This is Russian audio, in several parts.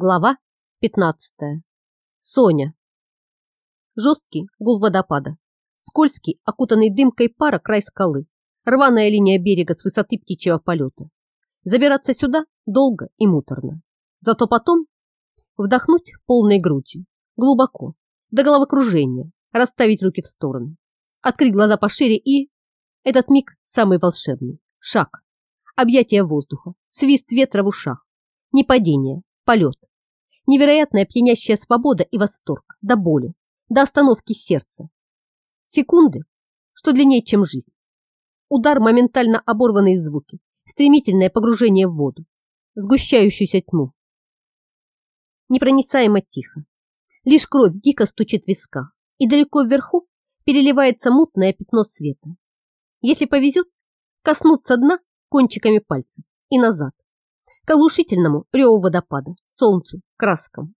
Глава 15. Соня. Жесткий гул водопада, скользкий, окутанный дымкой пара край скалы, рваная линия берега с высоты птичьего полета. Забираться сюда долго и муторно. Зато потом вдохнуть полной грудью, глубоко, до головокружения, расставить руки в стороны, открыть глаза пошире и... Этот миг самый волшебный. Шаг. Объятие воздуха, свист ветра в ушах. Не падение, полет Невероятная пьянящая свобода и восторг, до боли, до остановки сердца. Секунды, что длиннее, чем жизнь. Удар, моментально оборванные звуки, стремительное погружение в воду, сгущающуюся тьму. Непроницаемо тихо. Лишь кровь дико стучит в висках, и далеко вверху переливается мутное пятно света. Если повезет, коснуться дна кончиками пальцев и назад, к оглушительному реву водопада, солнцу, краскам.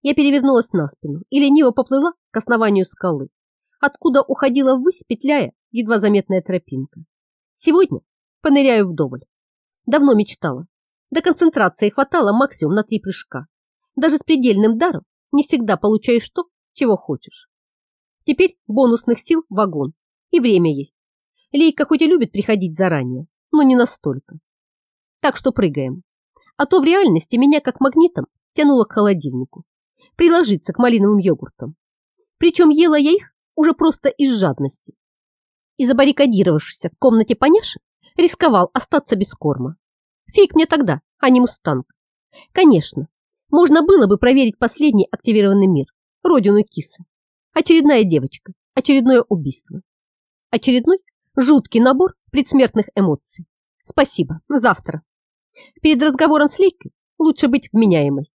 Я перевернулась на спину и лениво поплыла к основанию скалы, откуда уходила ввысь, петляя едва заметная тропинка. Сегодня поныряю вдоволь. Давно мечтала. До концентрации хватало максимум на три прыжка. Даже с предельным даром не всегда получаешь то, чего хочешь. Теперь бонусных сил вагон, и время есть. Лейка хоть и любит приходить заранее, но не настолько. Так что прыгаем а то в реальности меня как магнитом тянуло к холодильнику, приложиться к малиновым йогуртам. Причем ела я их уже просто из жадности. И забаррикадировавшись в комнате поняши, рисковал остаться без корма. Фиг мне тогда, а не мустанг. Конечно, можно было бы проверить последний активированный мир, родину кисы. Очередная девочка, очередное убийство. Очередной жуткий набор предсмертных эмоций. Спасибо, завтра. Перед разговором с Лейкой лучше быть вменяемой.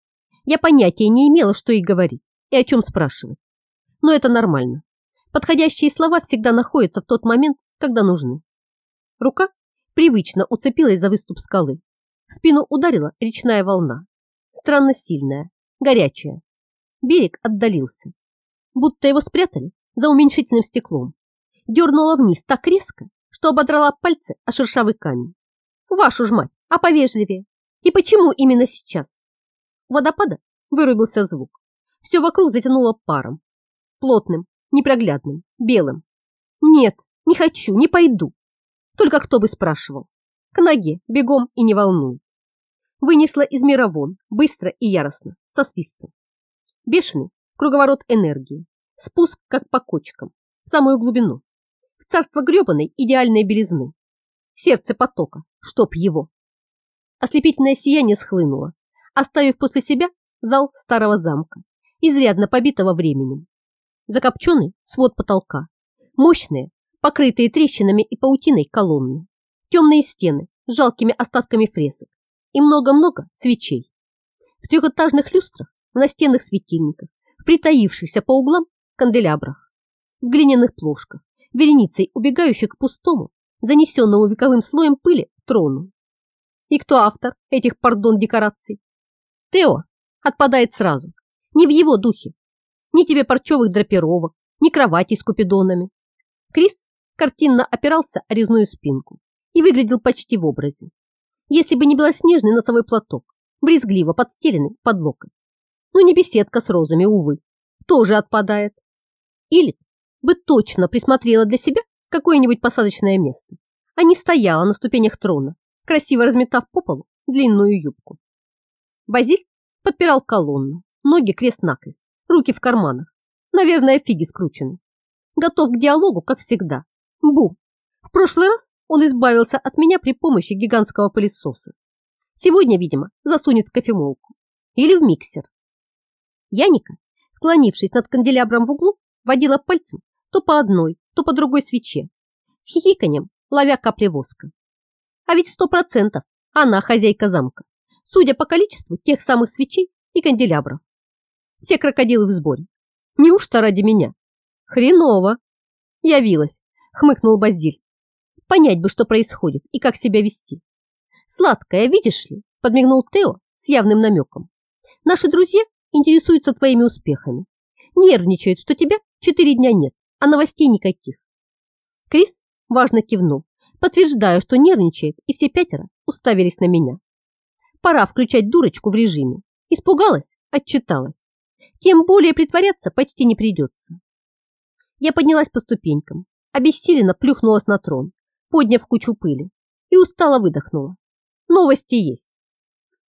Я понятия не имела, что ей говорить и о чем спрашивать. Но это нормально. Подходящие слова всегда находятся в тот момент, когда нужны. Рука привычно уцепилась за выступ скалы. В спину ударила речная волна. Странно сильная, горячая. Берег отдалился. Будто его спрятали за уменьшительным стеклом. Дернула вниз так резко, что ободрала пальцы о шершавый камень. Вашу ж мать! а повежливее. И почему именно сейчас? У водопада вырубился звук. Все вокруг затянуло паром. Плотным, непроглядным, белым. Нет, не хочу, не пойду. Только кто бы спрашивал. К ноге, бегом и не волнуй. Вынесла из мира вон, быстро и яростно, со свистом. Бешеный круговорот энергии. Спуск, как по кочкам, в самую глубину. В царство гребаной идеальной белизны. Сердце потока, чтоб его. Ослепительное сияние схлынуло, оставив после себя зал старого замка, изрядно побитого временем. Закопченный свод потолка, мощные, покрытые трещинами и паутиной колонны, темные стены с жалкими остатками фресок и много-много свечей. В трехэтажных люстрах, в настенных светильниках, в притаившихся по углам канделябрах, в глиняных плошках, вереницей убегающих к пустому, занесенному вековым слоем пыли трону. И кто автор этих, пардон, декораций? Тео отпадает сразу. Не в его духе. Ни тебе парчевых драпировок, ни кровати с купидонами. Крис картинно опирался о резную спинку и выглядел почти в образе. Если бы не белоснежный носовой платок, брезгливо подстеленный под локоть. Но не беседка с розами, увы, тоже отпадает. Или бы точно присмотрела для себя какое-нибудь посадочное место, а не стояла на ступенях трона красиво разметав по полу длинную юбку. Базиль подпирал колонну, ноги крест-накрест, руки в карманах, наверное, фиги скручены. Готов к диалогу, как всегда. Бу! В прошлый раз он избавился от меня при помощи гигантского пылесоса. Сегодня, видимо, засунет в кофемолку или в миксер. Яника, склонившись над канделябром в углу, водила пальцем то по одной, то по другой свече, с хихиканием ловя капли воска. А ведь сто процентов она хозяйка замка, судя по количеству тех самых свечей и канделябров. Все крокодилы в сборе. Неужто ради меня? Хреново. Явилась, хмыкнул Базиль. Понять бы, что происходит и как себя вести. Сладкая, видишь ли, подмигнул Тео с явным намеком. Наши друзья интересуются твоими успехами. Нервничают, что тебя четыре дня нет, а новостей никаких. Крис важно кивнул подтверждая, что нервничает, и все пятеро уставились на меня. Пора включать дурочку в режиме Испугалась, отчиталась. Тем более притворяться почти не придется. Я поднялась по ступенькам, обессиленно плюхнулась на трон, подняв кучу пыли, и устало выдохнула. Новости есть.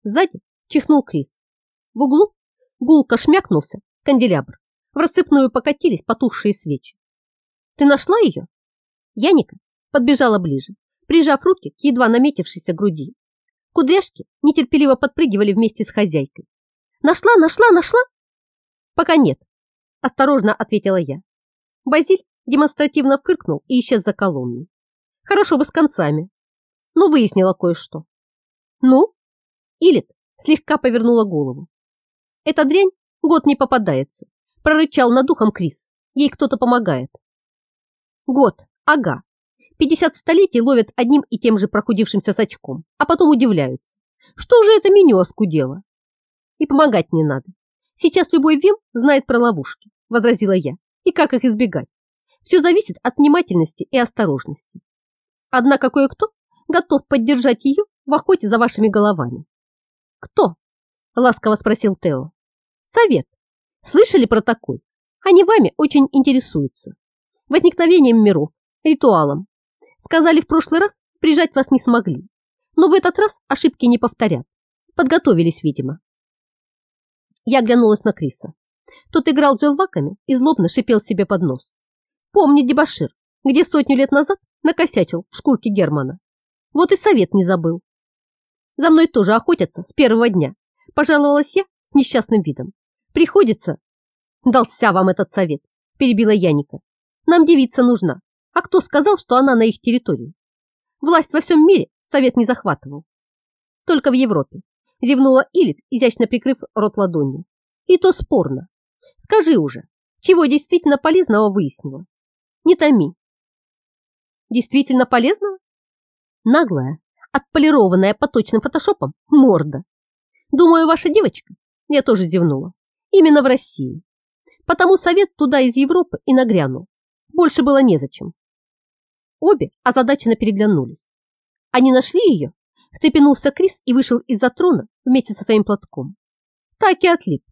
Сзади чихнул Крис. В углу гулко шмякнулся канделябр. В рассыпную покатились потухшие свечи. Ты нашла ее? Яника подбежала ближе, прижав руки к едва наметившейся груди. Кудряшки нетерпеливо подпрыгивали вместе с хозяйкой. Нашла, нашла, нашла? Пока нет, осторожно ответила я. Базиль демонстративно фыркнул и исчез за колонной. Хорошо бы с концами. Но выяснила кое-что. Ну? Илит слегка повернула голову. Эта дрянь год не попадается. Прорычал над духом Крис. Ей кто-то помогает. Год, ага. 50 столетий ловят одним и тем же прохудившимся сачком, а потом удивляются. Что же это меню оскудело? И помогать не надо. Сейчас любой ВИМ знает про ловушки, возразила я, и как их избегать. Все зависит от внимательности и осторожности. Однако кое-кто готов поддержать ее в охоте за вашими головами. Кто? Ласково спросил Тео. Совет. Слышали про такой? Они вами очень интересуются. Возникновением миров, ритуалом. Сказали в прошлый раз, прижать вас не смогли. Но в этот раз ошибки не повторят. Подготовились, видимо. Я оглянулась на Криса. Тот играл желваками и злобно шипел себе под нос. Помни дебошир, где сотню лет назад накосячил в шкурке Германа. Вот и совет не забыл. За мной тоже охотятся с первого дня. Пожаловалась я с несчастным видом. Приходится. Дался вам этот совет, перебила Яника. Нам девица нужна. А кто сказал, что она на их территории? Власть во всем мире совет не захватывал. Только в Европе. Зевнула Илит, изящно прикрыв рот ладонью. И то спорно. Скажи уже, чего действительно полезного выяснила? Не томи. Действительно полезного? Наглая, отполированная поточным фотошопом морда. Думаю, ваша девочка, я тоже зевнула, именно в России. Потому совет туда из Европы и нагрянул. Больше было незачем. Обе озадаченно переглянулись. Они нашли ее? Встрепенулся Крис и вышел из-за трона вместе со своим платком. Так и отлип.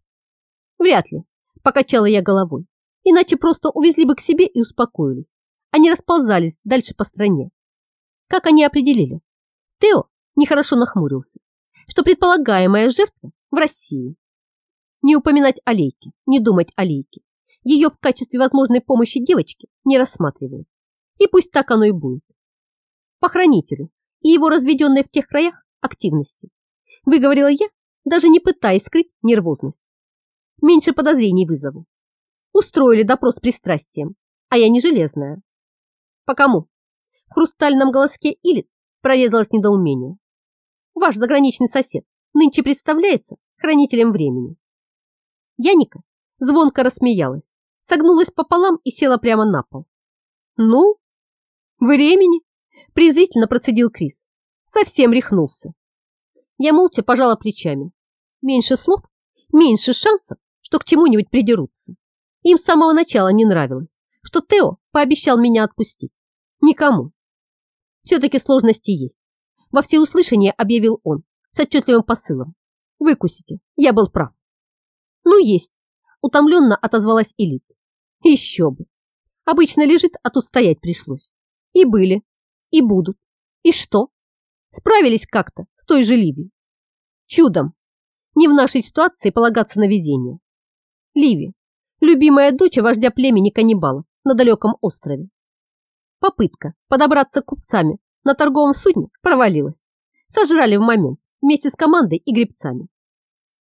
Вряд ли, покачала я головой. Иначе просто увезли бы к себе и успокоились. Они расползались дальше по стране. Как они определили? Тео нехорошо нахмурился, что предполагаемая жертва в России. Не упоминать о Лейке, не думать о Лейке. Ее в качестве возможной помощи девочке не рассматривают. И пусть так оно и будет. Похранителю и его разведенной в тех краях активности. Выговорила я, даже не пытаясь скрыть нервозность. Меньше подозрений вызову. Устроили допрос пристрастием, а я не железная. По кому? В хрустальном голоске Илит прорезалось недоумение. Ваш заграничный сосед нынче представляется хранителем времени. Яника звонко рассмеялась, согнулась пополам и села прямо на пол. Ну, времени, презрительно процедил Крис. Совсем рехнулся. Я молча пожала плечами. Меньше слов, меньше шансов, что к чему-нибудь придерутся. Им с самого начала не нравилось, что Тео пообещал меня отпустить. Никому. Все-таки сложности есть. Во всеуслышание объявил он с отчетливым посылом. Выкусите, я был прав. Ну, есть. Утомленно отозвалась Элит. Еще бы. Обычно лежит, а тут стоять пришлось. И были, и будут. И что? Справились как-то с той же Ливией. Чудом. Не в нашей ситуации полагаться на везение. Ливи, любимая дочь вождя племени каннибалов на далеком острове. Попытка подобраться к купцами на торговом судне провалилась. Сожрали в момент вместе с командой и гребцами.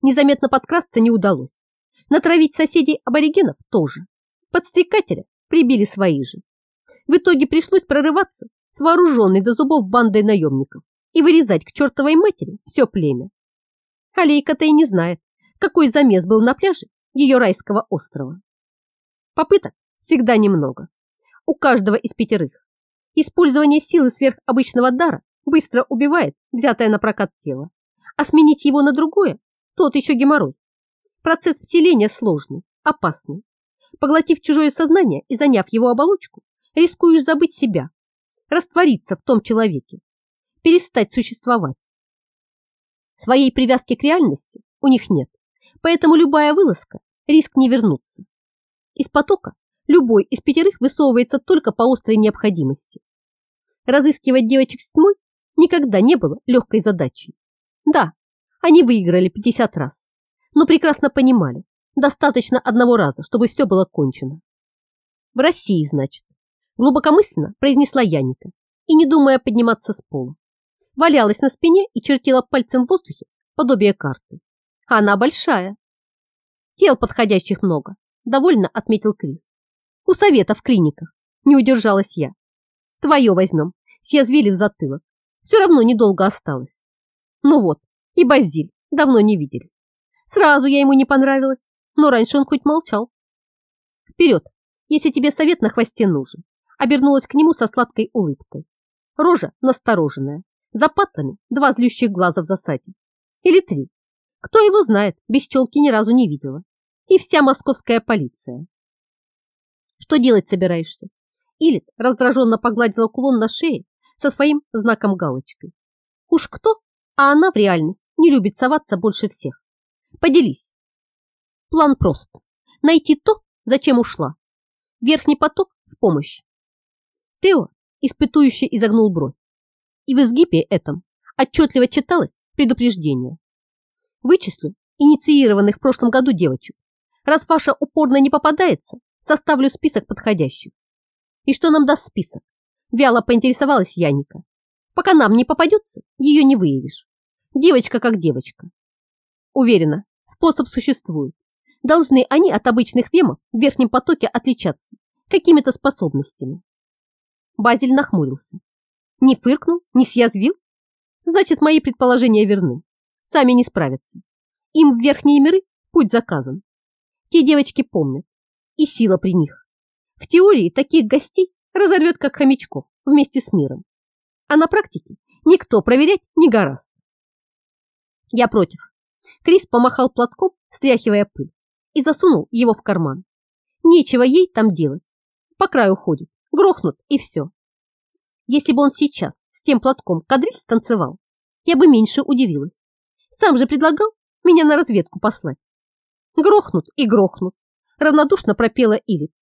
Незаметно подкрасться не удалось. Натравить соседей аборигенов тоже. Подстрекателя прибили свои же. В итоге пришлось прорываться с вооруженной до зубов бандой наемников и вырезать к чертовой матери все племя. Алейка-то и не знает, какой замес был на пляже ее райского острова. Попыток всегда немного у каждого из пятерых. Использование силы сверхобычного дара быстро убивает взятое на прокат тело, а сменить его на другое – тот еще геморрой. Процесс вселения сложный, опасный. Поглотив чужое сознание и заняв его оболочку, рискуешь забыть себя, раствориться в том человеке, перестать существовать. Своей привязки к реальности у них нет. Поэтому любая вылазка – риск не вернуться. Из потока любой из пятерых высовывается только по острой необходимости. Разыскивать девочек с тьмой никогда не было легкой задачей. Да, они выиграли 50 раз, но прекрасно понимали, достаточно одного раза, чтобы все было кончено. В России, значит, глубокомысленно произнесла Яника и, не думая подниматься с пола, валялась на спине и чертила пальцем в воздухе подобие карты. Она большая. Тел подходящих много, довольно отметил Крис. У совета в клиниках. Не удержалась я. Твое возьмем. Съязвили в затылок. Все равно недолго осталось. Ну вот, и Базиль давно не видели. Сразу я ему не понравилась, но раньше он хоть молчал. Вперед, если тебе совет на хвосте нужен. Обернулась к нему со сладкой улыбкой. Рожа настороженная, за патлами два злющих глаза в засаде. Или три. Кто его знает, без челки ни разу не видела. И вся московская полиция. Что делать собираешься? Илит раздраженно погладила кулон на шее со своим знаком галочкой. Уж кто, а она в реальность не любит соваться больше всех. Поделись. План прост. Найти то, зачем ушла. Верхний поток в помощь. Тео испытующе изогнул бровь. И в изгибе этом отчетливо читалось предупреждение. Вычислю инициированных в прошлом году девочек. Раз ваша упорно не попадается, составлю список подходящих. И что нам даст список? Вяло поинтересовалась Яника. Пока нам не попадется, ее не выявишь. Девочка как девочка. Уверена, способ существует. Должны они от обычных вемов в верхнем потоке отличаться какими-то способностями. Базиль нахмурился. Не фыркнул, не съязвил? Значит, мои предположения верны. Сами не справятся. Им в верхние миры путь заказан. Те девочки помнят. И сила при них. В теории таких гостей разорвет как хомячков вместе с миром. А на практике никто проверять не гораст. Я против. Крис помахал платком, стряхивая пыль, и засунул его в карман. Нечего ей там делать. По краю ходит, грохнут и все. Если бы он сейчас с тем платком кадриль станцевал, я бы меньше удивилась. Сам же предлагал меня на разведку послать. Грохнут и грохнут, равнодушно пропела Илит.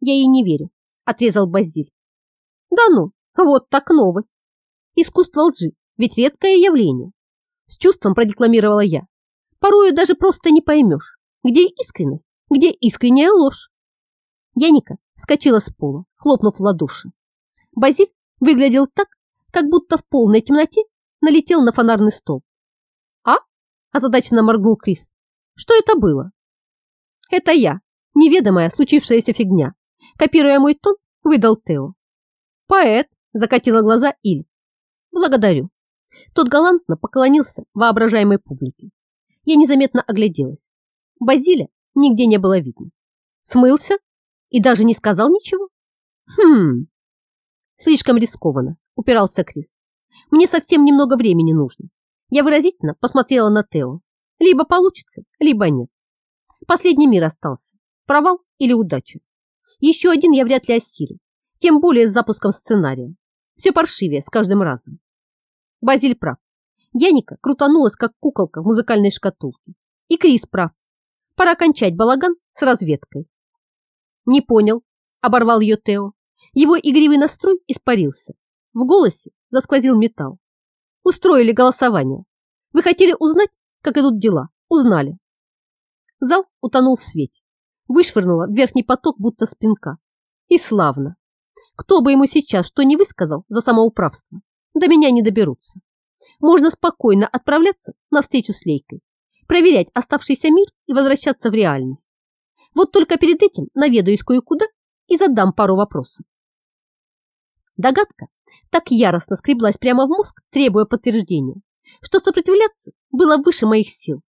Я ей не верю, отрезал Базиль. Да ну, вот так новость. Искусство лжи, ведь редкое явление. С чувством продекламировала я. Порою даже просто не поймешь, где искренность, где искренняя ложь. Яника вскочила с пола, хлопнув в ладоши. Базиль выглядел так, как будто в полной темноте налетел на фонарный столб. «А?» – озадаченно моргнул Крис. «Что это было?» «Это я, неведомая случившаяся фигня», – копируя мой тон, выдал Тео. «Поэт», – закатила глаза Иль. «Благодарю». Тот галантно поклонился воображаемой публике. Я незаметно огляделась. Базиля нигде не было видно. Смылся и даже не сказал ничего? Хм, слишком рискованно, упирался Крис. Мне совсем немного времени нужно. Я выразительно посмотрела на Тео. Либо получится, либо нет. Последний мир остался. Провал или удача. Еще один я вряд ли осилю. Тем более с запуском сценария. Все паршивее с каждым разом. Базиль прав. Яника крутанулась, как куколка в музыкальной шкатулке. И Крис прав. Пора кончать балаган с разведкой. Не понял, оборвал ее Тео. Его игривый настрой испарился. В голосе засквозил металл. Устроили голосование. Вы хотели узнать, как идут дела? Узнали. Зал утонул в свете. Вышвырнула верхний поток, будто спинка. И славно. Кто бы ему сейчас что не высказал за самоуправство, до меня не доберутся. Можно спокойно отправляться на встречу с Лейкой, проверять оставшийся мир и возвращаться в реальность. Вот только перед этим наведаюсь кое-куда и задам пару вопросов. Догадка так яростно скреблась прямо в мозг, требуя подтверждения, что сопротивляться было выше моих сил.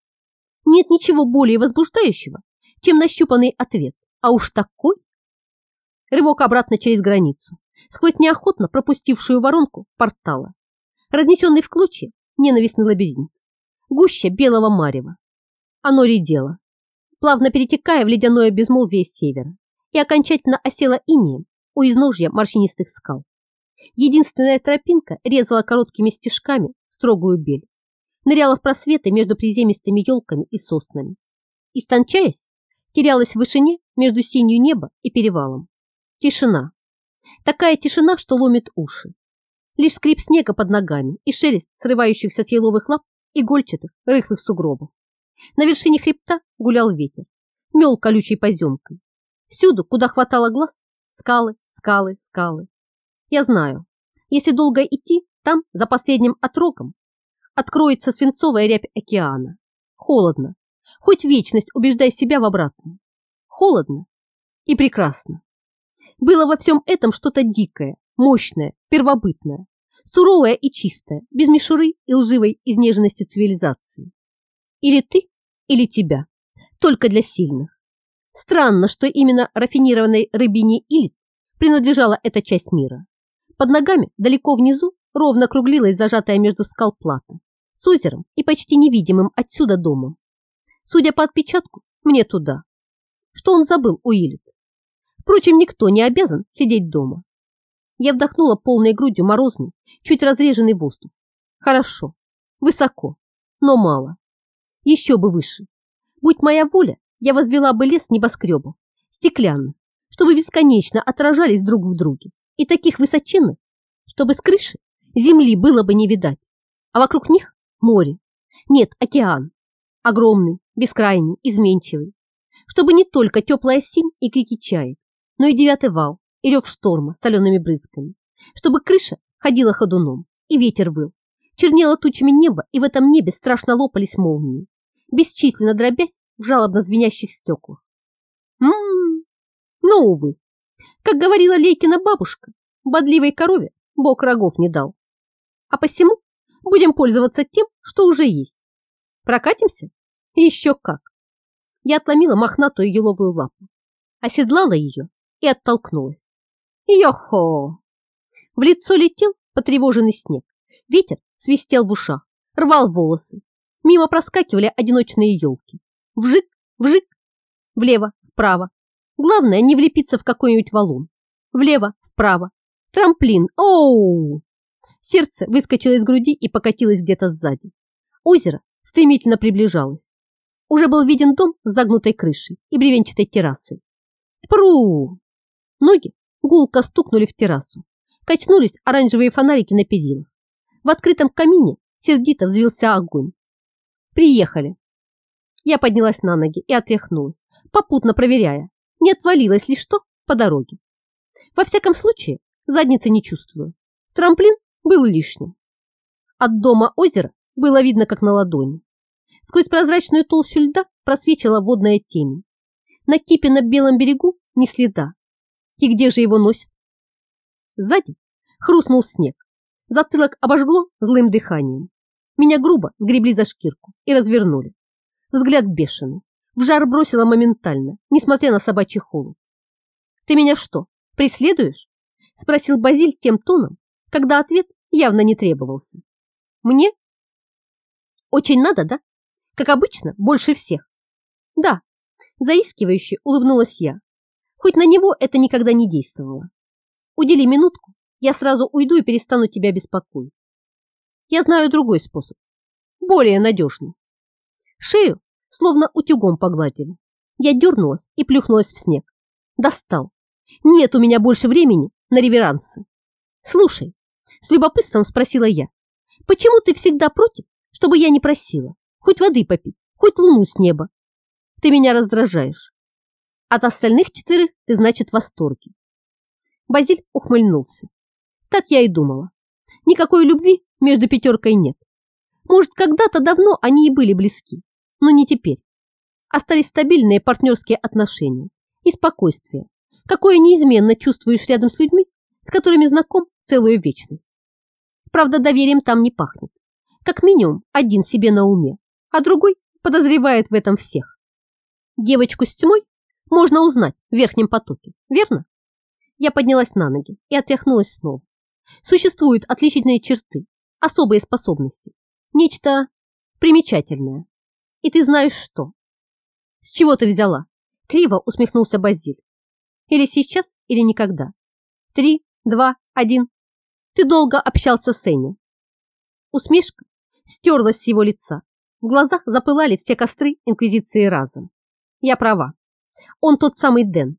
Нет ничего более возбуждающего, чем нащупанный ответ, а уж такой. Рывок обратно через границу сквозь неохотно пропустившую воронку портала. Разнесенный в клочья ненавистный лабиринт. Гуща белого марева. Оно редело, плавно перетекая в ледяное безмолвие севера и окончательно осело инеем у изножья морщинистых скал. Единственная тропинка резала короткими стежками строгую бель, ныряла в просветы между приземистыми елками и соснами, истончаясь, терялась в вышине между синью неба и перевалом. Тишина. Такая тишина, что ломит уши. Лишь скрип снега под ногами и шелест срывающихся с еловых лап игольчатых, рыхлых сугробов. На вершине хребта гулял ветер, мел колючей поземкой. Всюду, куда хватало глаз, скалы, скалы, скалы. Я знаю, если долго идти, там, за последним отроком, откроется свинцовая рябь океана. Холодно. Хоть вечность убеждай себя в обратном. Холодно и прекрасно. Было во всем этом что-то дикое, мощное, первобытное, суровое и чистое, без мишуры и лживой изнеженности цивилизации. Или ты, или тебя, только для сильных. Странно, что именно рафинированной рыбине Илит принадлежала эта часть мира. Под ногами, далеко внизу, ровно круглилась зажатая между скал плата, с озером и почти невидимым отсюда домом. Судя по отпечатку, мне туда. Что он забыл, Уиллет? Впрочем, никто не обязан сидеть дома. Я вдохнула полной грудью морозный, чуть разреженный воздух. Хорошо, высоко, но мало. Еще бы выше. Будь моя воля, я возвела бы лес небоскребов, стеклянных, чтобы бесконечно отражались друг в друге, и таких высоченных, чтобы с крыши земли было бы не видать, а вокруг них море. Нет, океан. Огромный, бескрайний, изменчивый. Чтобы не только теплая синь и крики чаек, но и девятый вал, и рев шторма с солеными брызгами. Чтобы крыша ходила ходуном, и ветер выл. Чернело тучами небо, и в этом небе страшно лопались молнии, бесчисленно дробясь в жалобно звенящих стеклах. Ммм, но, увы, как говорила Лейкина бабушка, бодливой корове бог рогов не дал. А посему будем пользоваться тем, что уже есть. Прокатимся? Еще как. Я отломила мохнатую еловую лапу, оседлала ее и оттолкнулась. Йохо! В лицо летел потревоженный снег. Ветер свистел в ушах, рвал волосы. Мимо проскакивали одиночные елки. Вжик, вжик, влево, вправо. Главное, не влепиться в какой-нибудь валун. Влево, вправо. Трамплин. Оу! Сердце выскочило из груди и покатилось где-то сзади. Озеро стремительно приближалось. Уже был виден дом с загнутой крышей и бревенчатой террасой. Пру! Ноги гулко стукнули в террасу. Качнулись оранжевые фонарики на перилах. В открытом камине сердито взвился огонь. Приехали. Я поднялась на ноги и отряхнулась, попутно проверяя, не отвалилось ли что по дороге. Во всяком случае, задницы не чувствую. Трамплин был лишним. От дома озера было видно, как на ладони. Сквозь прозрачную толщу льда просвечила водная темень. На кипе на белом берегу ни следа. И где же его носит? Сзади хрустнул снег. Затылок обожгло злым дыханием. Меня грубо сгребли за шкирку и развернули. Взгляд бешеный. В жар бросила моментально, несмотря на собачий холод. «Ты меня что, преследуешь?» Спросил Базиль тем тоном, когда ответ явно не требовался. «Мне?» «Очень надо, да? Как обычно, больше всех?» «Да», заискивающе улыбнулась я. Хоть на него это никогда не действовало. «Удели минутку, я сразу уйду и перестану тебя беспокоить. Я знаю другой способ, более надежный. Шею словно утюгом погладили. Я дернулась и плюхнулась в снег. Достал. Нет у меня больше времени на реверансы. Слушай, с любопытством спросила я, почему ты всегда против, чтобы я не просила? Хоть воды попить, хоть луну с неба. Ты меня раздражаешь. От остальных четверых ты, значит, в восторге. Базиль ухмыльнулся. Так я и думала. Никакой любви между пятеркой нет. Может, когда-то давно они и были близки, но не теперь. Остались стабильные партнерские отношения и спокойствие, какое неизменно чувствуешь рядом с людьми, с которыми знаком целую вечность. Правда, доверием там не пахнет. Как минимум, один себе на уме, а другой подозревает в этом всех. Девочку с тьмой можно узнать в верхнем потоке, верно? Я поднялась на ноги и отряхнулась снова. Существуют отличительные черты, особые способности, нечто примечательное. И ты знаешь что? С чего ты взяла? Криво усмехнулся Базиль. Или сейчас, или никогда. Три, два, один. Ты долго общался с Энни. Усмешка стерлась с его лица. В глазах запылали все костры инквизиции разом. Я права. Он тот самый Дэн.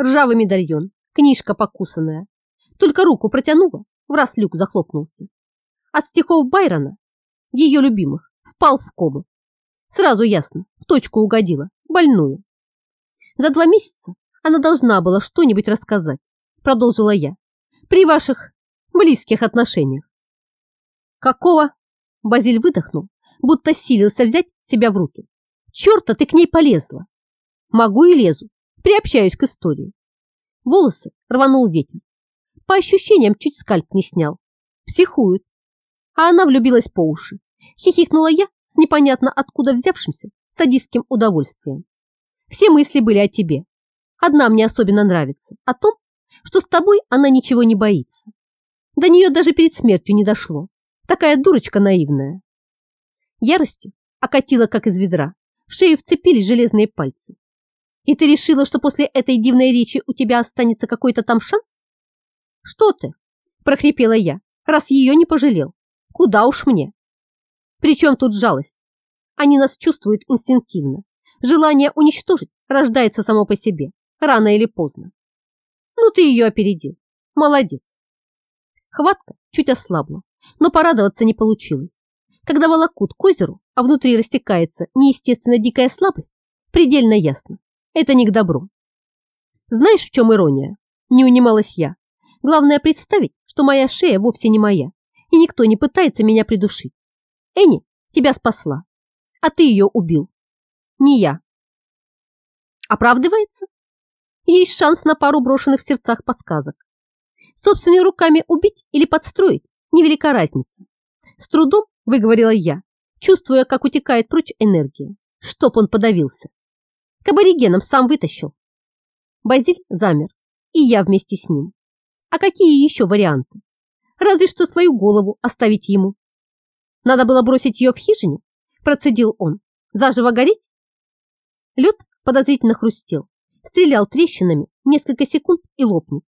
Ржавый медальон, книжка покусанная. Только руку протянула, в раз люк захлопнулся. От стихов Байрона, ее любимых, впал в кому. Сразу ясно, в точку угодила, больную. За два месяца она должна была что-нибудь рассказать, продолжила я, при ваших близких отношениях. Какого? Базиль выдохнул, будто силился взять себя в руки. Черта ты к ней полезла. Могу и лезу, приобщаюсь к истории. Волосы рванул ветер. По ощущениям чуть скальп не снял. Психует. А она влюбилась по уши. Хихикнула я с непонятно откуда взявшимся садистским удовольствием. Все мысли были о тебе. Одна мне особенно нравится, о том, что с тобой она ничего не боится. До нее даже перед смертью не дошло. Такая дурочка наивная. Яростью окатила, как из ведра. В шею вцепились железные пальцы. И ты решила, что после этой дивной речи у тебя останется какой-то там шанс? Что ты? прохрипела я, раз ее не пожалел. Куда уж мне? Причем тут жалость? Они нас чувствуют инстинктивно. Желание уничтожить рождается само по себе, рано или поздно. Ну, ты ее опередил. Молодец. Хватка чуть ослабла, но порадоваться не получилось. Когда волокут к озеру, а внутри растекается неестественно дикая слабость, предельно ясно. Это не к добру. Знаешь, в чем ирония? Не унималась я. Главное представить, что моя шея вовсе не моя, и никто не пытается меня придушить. Энни тебя спасла, а ты ее убил. Не я. Оправдывается? Есть шанс на пару брошенных в сердцах подсказок. Собственными руками убить или подстроить – невелика разница. С трудом выговорила я, чувствуя, как утекает прочь энергия, чтоб он подавился. К аборигенам сам вытащил. Базиль замер, и я вместе с ним. А какие еще варианты? Разве что свою голову оставить ему. Надо было бросить ее в хижине, процедил он. Заживо гореть? Лед подозрительно хрустел, стрелял трещинами несколько секунд и лопнет.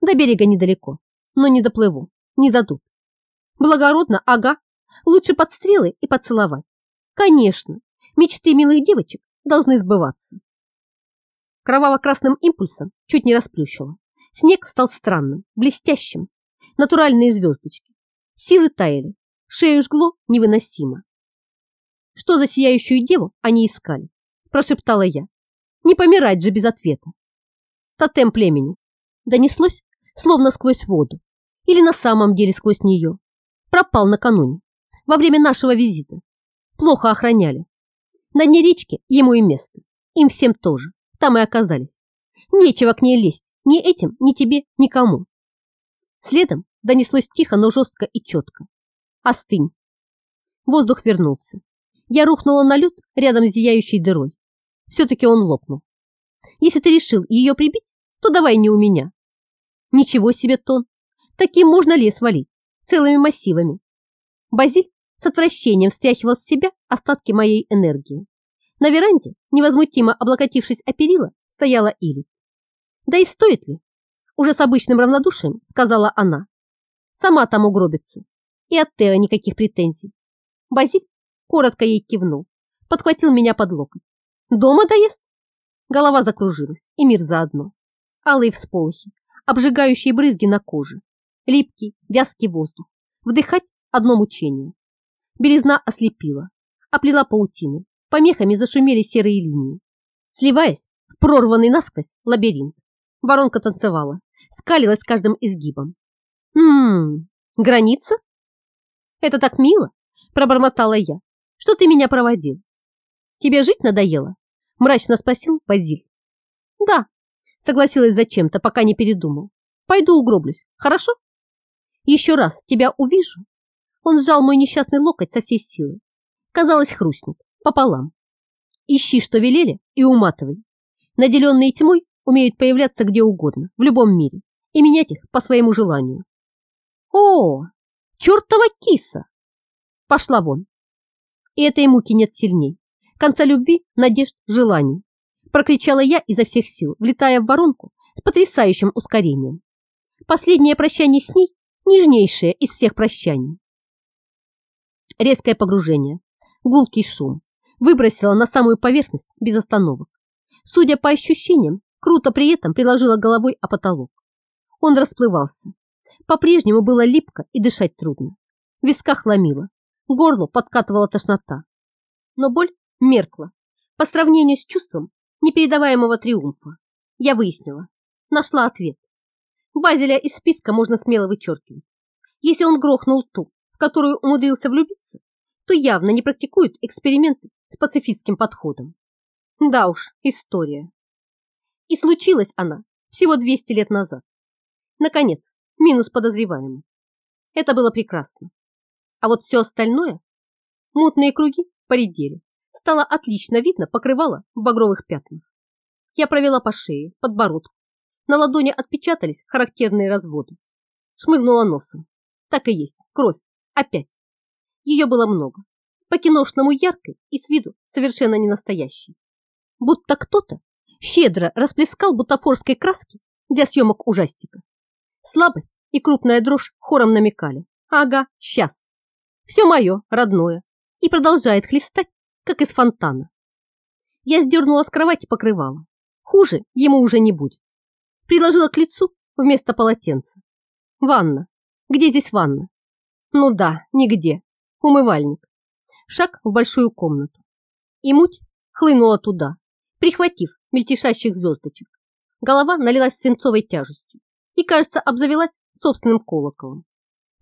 До берега недалеко, но не доплыву, не дадут. Благородно, ага, лучше подстрелы и поцеловать. Конечно, мечты милых девочек должны сбываться. Кроваво-красным импульсом чуть не расплющило. Снег стал странным, блестящим. Натуральные звездочки. Силы таяли, шею жгло невыносимо. Что за сияющую деву они искали? Прошептала я. Не помирать же без ответа. Тотем племени. Донеслось, словно сквозь воду. Или на самом деле сквозь нее. Пропал накануне, во время нашего визита. Плохо охраняли. На дне речки ему и место. Им всем тоже. Там и оказались. Нечего к ней лезть. Ни этим, ни тебе, никому. Следом донеслось тихо, но жестко и четко. Остынь. Воздух вернулся. Я рухнула на лед рядом с зияющей дырой. Все-таки он лопнул. Если ты решил ее прибить, то давай не у меня. Ничего себе тон. Таким можно лес валить. Целыми массивами. Базиль с отвращением стряхивал с себя остатки моей энергии. На веранде, невозмутимо облокотившись о перила, стояла Илит. «Да и стоит ли?» Уже с обычным равнодушием сказала она. «Сама там угробится. И от Тео никаких претензий». Базиль коротко ей кивнул, подхватил меня под локоть. «Дома доест?» Голова закружилась, и мир заодно. Алые всполохи, обжигающие брызги на коже, липкий, вязкий воздух. Вдыхать одно мучение. Белизна ослепила, оплела паутины, помехами зашумели серые линии. Сливаясь в прорванный насквозь лабиринт, воронка танцевала, скалилась каждым изгибом. «Ммм, граница?» «Это так мило!» – пробормотала я. «Что ты меня проводил?» «Тебе жить надоело?» – мрачно спросил Базиль. «Да», – согласилась зачем-то, пока не передумал. «Пойду угроблюсь, хорошо?» «Еще раз тебя увижу, он сжал мой несчастный локоть со всей силы. Казалось, хрустнет. Пополам. Ищи, что велели, и уматывай. Наделенные тьмой умеют появляться где угодно, в любом мире, и менять их по своему желанию. О, чертова киса! Пошла вон. И этой муки нет сильней. Конца любви, надежд, желаний. Прокричала я изо всех сил, влетая в воронку с потрясающим ускорением. Последнее прощание с ней – нежнейшее из всех прощаний. Резкое погружение, гулкий шум, выбросило на самую поверхность без остановок. Судя по ощущениям, круто при этом приложила головой о потолок. Он расплывался. По-прежнему было липко и дышать трудно. В висках ломило, горло подкатывала тошнота. Но боль меркла. По сравнению с чувством непередаваемого триумфа, я выяснила, нашла ответ. Базеля из списка можно смело вычеркивать. Если он грохнул ту, в которую умудрился влюбиться, то явно не практикует эксперименты с пацифистским подходом. Да уж, история. И случилась она всего 200 лет назад. Наконец, минус подозреваемый. Это было прекрасно. А вот все остальное, мутные круги поредели. Стало отлично видно покрывало в багровых пятнах. Я провела по шее, подбородку. На ладони отпечатались характерные разводы. Шмыгнула носом. Так и есть, кровь. Опять. Ее было много. По-киношному яркой и с виду совершенно не настоящей. Будто кто-то щедро расплескал бутафорской краски для съемок ужастика. Слабость и крупная дрожь хором намекали. Ага, сейчас. Все мое, родное. И продолжает хлестать, как из фонтана. Я сдернула с кровати покрывало. Хуже ему уже не будет. Приложила к лицу вместо полотенца. Ванна. Где здесь ванна? Ну да, нигде. Умывальник. Шаг в большую комнату. И муть хлынула туда, прихватив мельтешащих звездочек. Голова налилась свинцовой тяжестью и, кажется, обзавелась собственным колоколом.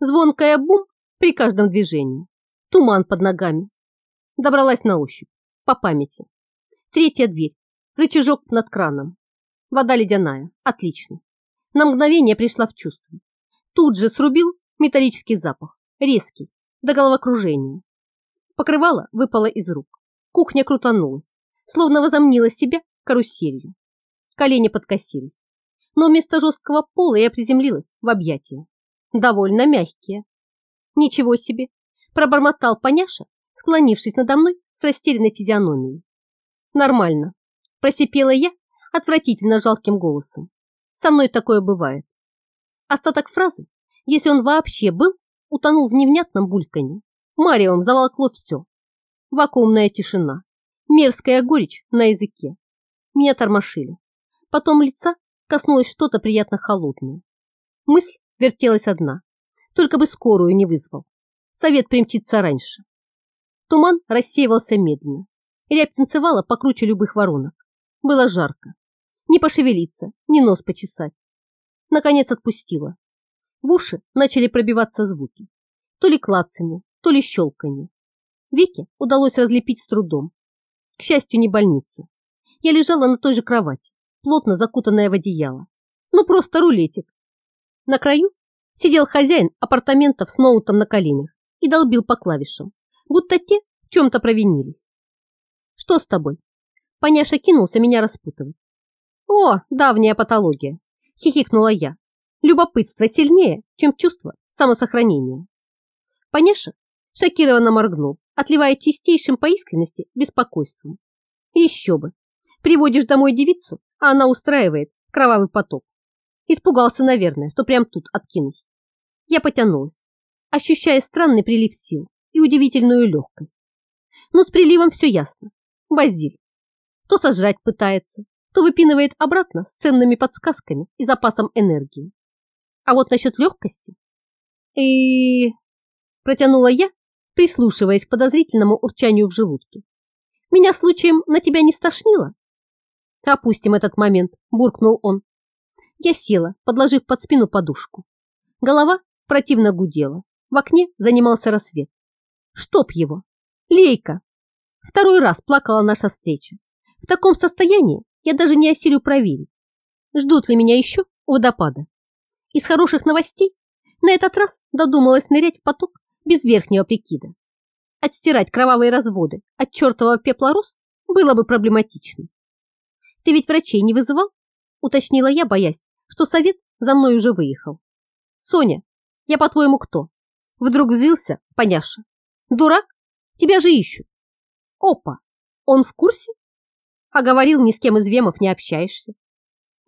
Звонкая бум при каждом движении. Туман под ногами. Добралась на ощупь, по памяти. Третья дверь, рычажок над краном. Вода ледяная, отлично. На мгновение пришла в чувство. Тут же срубил металлический запах, резкий, до головокружения. Покрывало выпало из рук. Кухня крутанулась, словно возомнила себя каруселью. Колени подкосились. Но вместо жесткого пола я приземлилась в объятия. Довольно мягкие. Ничего себе, пробормотал поняша, склонившись надо мной с растерянной физиономией. Нормально, просипела я отвратительно жалким голосом. Со мной такое бывает. Остаток фразы, если он вообще был, утонул в невнятном бульканье. Марием заволокло все. Вакуумная тишина, мерзкая горечь на языке. Меня тормошили. Потом лица коснулось что-то приятно холодное. Мысль вертелась одна. Только бы скорую не вызвал. Совет примчится раньше. Туман рассеивался медленно. Рябь танцевала покруче любых воронок. Было жарко. Не пошевелиться, ни нос почесать. Наконец отпустила. В уши начали пробиваться звуки. То ли клацанье, то ли щелканье. Веки удалось разлепить с трудом. К счастью, не больница. Я лежала на той же кровати, плотно закутанная в одеяло. Ну, просто рулетик. На краю сидел хозяин апартаментов с ноутом на коленях и долбил по клавишам, будто те в чем-то провинились. Что с тобой? Паняша кинулся меня распутывать. О, давняя патология, хихикнула я. Любопытство сильнее, чем чувство самосохранения. Паняша шокированно моргнул, отливая чистейшим по искренности беспокойством. Еще бы. Приводишь домой девицу, а она устраивает кровавый поток. Испугался, наверное, что прям тут откинусь. Я потянулась, ощущая странный прилив сил и удивительную легкость. Но с приливом все ясно. Базиль. То сожрать пытается, то выпинывает обратно с ценными подсказками и запасом энергии. А вот насчет легкости... И... Протянула я, прислушиваясь к подозрительному урчанию в желудке. Меня случаем на тебя не стошнило? Опустим этот момент, буркнул он. Я села, подложив под спину подушку. Голова противно гудела. В окне занимался рассвет. Чтоб его! Лейка! Второй раз плакала наша встреча. В таком состоянии я даже не осилю проверить, ждут ли меня еще у водопада. Из хороших новостей на этот раз додумалась нырять в поток без верхнего прикида. Отстирать кровавые разводы от чертового пепла роз было бы проблематично. Ты ведь врачей не вызывал? Уточнила я, боясь, что совет за мной уже выехал. Соня, я по-твоему кто? Вдруг взялся поняша. Дурак? Тебя же ищут. Опа, он в курсе? А говорил, ни с кем из вемов не общаешься.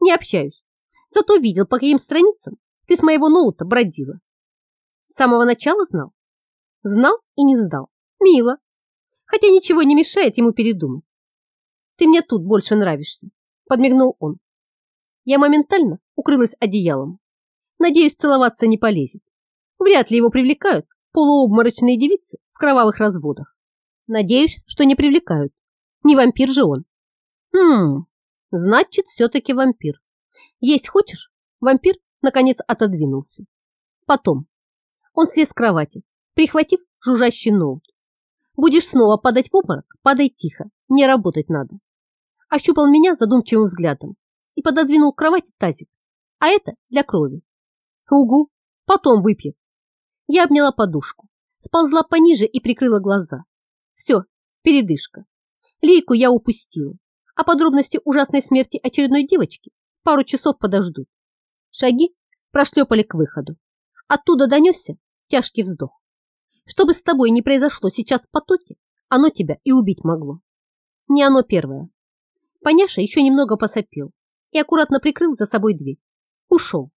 Не общаюсь. Зато видел, по каким страницам ты с моего ноута бродила. С самого начала знал? Знал и не сдал. Мило. Хотя ничего не мешает ему передумать. Ты мне тут больше нравишься, подмигнул он. Я моментально укрылась одеялом. Надеюсь, целоваться не полезет. Вряд ли его привлекают полуобморочные девицы в кровавых разводах. Надеюсь, что не привлекают. Не вампир же он. Хм, значит, все-таки вампир. Есть хочешь? Вампир, наконец, отодвинулся. Потом. Он слез с кровати, прихватив жужжащий ноут. Будешь снова падать в обморок, падай тихо, не работать надо. Ощупал меня задумчивым взглядом и пододвинул к кровати тазик. А это для крови. Угу, потом выпьет. Я обняла подушку, сползла пониже и прикрыла глаза. Все, передышка. Лейку я упустила, а подробности ужасной смерти очередной девочки пару часов подождут. Шаги прошлепали к выходу. Оттуда донесся тяжкий вздох. Что бы с тобой не произошло сейчас в потоке, оно тебя и убить могло. Не оно первое. Поняша еще немного посопел и аккуратно прикрыл за собой дверь. Ушел.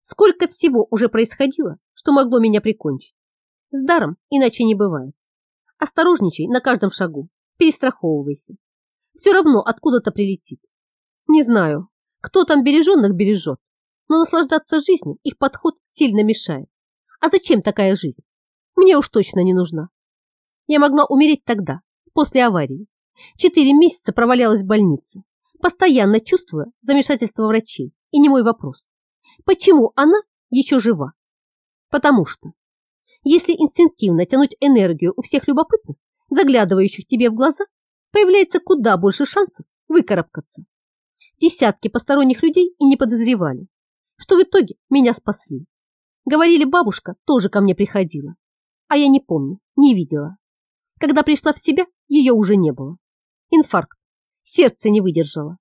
Сколько всего уже происходило, что могло меня прикончить. С даром иначе не бывает. Осторожничай на каждом шагу, перестраховывайся. Все равно откуда-то прилетит. Не знаю, кто там береженных бережет, но наслаждаться жизнью их подход сильно мешает. А зачем такая жизнь? Мне уж точно не нужна. Я могла умереть тогда, после аварии. Четыре месяца провалялась в больнице, постоянно чувствуя замешательство врачей. И не мой вопрос. Почему она еще жива? Потому что, если инстинктивно тянуть энергию у всех любопытных, заглядывающих тебе в глаза, появляется куда больше шансов выкарабкаться. Десятки посторонних людей и не подозревали, что в итоге меня спасли. Говорили, бабушка тоже ко мне приходила, а я не помню, не видела. Когда пришла в себя, ее уже не было. Инфаркт, сердце не выдержало.